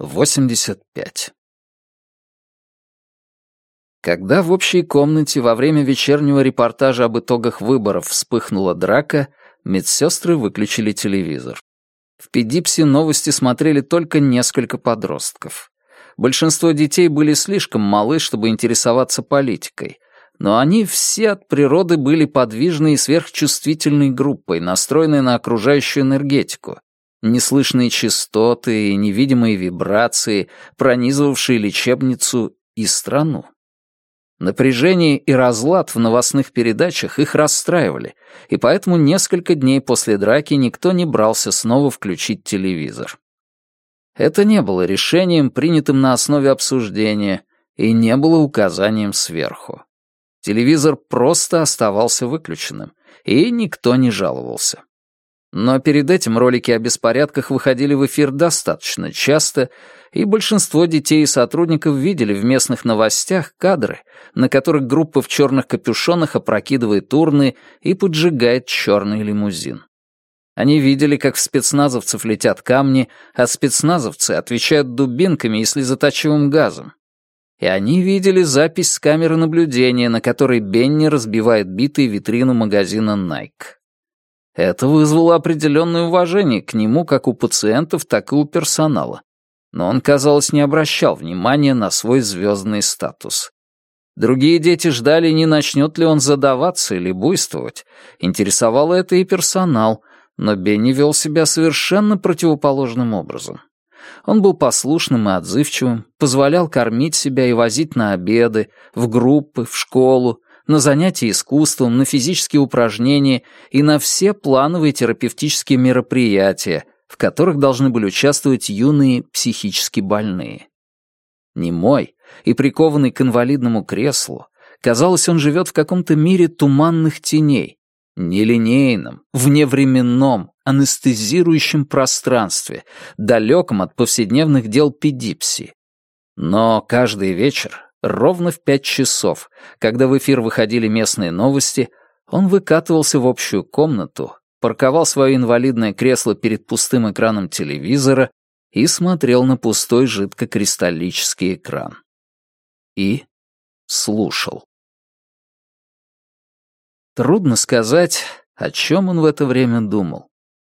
85. Когда в общей комнате во время вечернего репортажа об итогах выборов вспыхнула драка, медсестры выключили телевизор. В Педипсе новости смотрели только несколько подростков. Большинство детей были слишком малы, чтобы интересоваться политикой, но они все от природы были подвижной и сверхчувствительной группой, настроенной на окружающую энергетику, неслышные частоты и невидимые вибрации, пронизывавшие лечебницу и страну. Напряжение и разлад в новостных передачах их расстраивали, и поэтому несколько дней после драки никто не брался снова включить телевизор. Это не было решением, принятым на основе обсуждения, и не было указанием сверху. Телевизор просто оставался выключенным, и никто не жаловался. Но перед этим ролики о беспорядках выходили в эфир достаточно часто, и большинство детей и сотрудников видели в местных новостях кадры, на которых группа в черных капюшонах опрокидывает урны и поджигает черный лимузин. Они видели, как в спецназовцев летят камни, а спецназовцы отвечают дубинками и слезоточивым газом. И они видели запись с камеры наблюдения, на которой Бенни разбивает битые витрину магазина Nike. Это вызвало определенное уважение к нему как у пациентов, так и у персонала. Но он, казалось, не обращал внимания на свой звездный статус. Другие дети ждали, не начнет ли он задаваться или буйствовать. Интересовало это и персонал, но Бенни вел себя совершенно противоположным образом. Он был послушным и отзывчивым, позволял кормить себя и возить на обеды, в группы, в школу, на занятия искусством, на физические упражнения и на все плановые терапевтические мероприятия, в которых должны были участвовать юные психически больные. Немой и прикованный к инвалидному креслу, казалось, он живет в каком-то мире туманных теней, нелинейном, вневременном, анестезирующем пространстве, далеком от повседневных дел педипси. Но каждый вечер Ровно в пять часов, когда в эфир выходили местные новости, он выкатывался в общую комнату, парковал свое инвалидное кресло перед пустым экраном телевизора и смотрел на пустой жидкокристаллический экран. И слушал. Трудно сказать, о чем он в это время думал.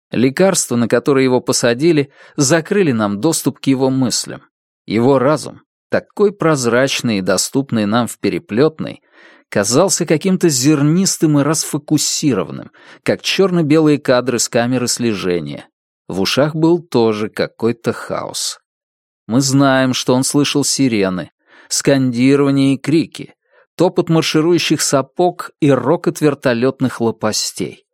Лекарства, на которые его посадили, закрыли нам доступ к его мыслям. Его разум такой прозрачный и доступный нам в переплетной, казался каким-то зернистым и расфокусированным, как черно-белые кадры с камеры слежения. В ушах был тоже какой-то хаос. Мы знаем, что он слышал сирены, скандирование и крики, топот марширующих сапог и рокот вертолетных лопастей.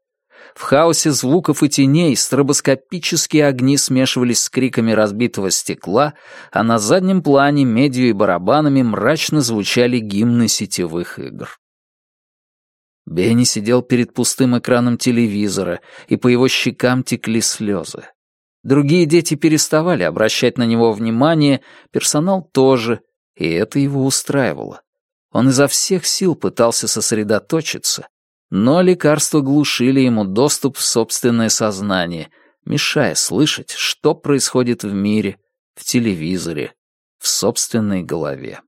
В хаосе звуков и теней стробоскопические огни смешивались с криками разбитого стекла, а на заднем плане медью и барабанами мрачно звучали гимны сетевых игр. Бенни сидел перед пустым экраном телевизора, и по его щекам текли слезы. Другие дети переставали обращать на него внимание, персонал тоже, и это его устраивало. Он изо всех сил пытался сосредоточиться, но лекарства глушили ему доступ в собственное сознание, мешая слышать, что происходит в мире, в телевизоре, в собственной голове.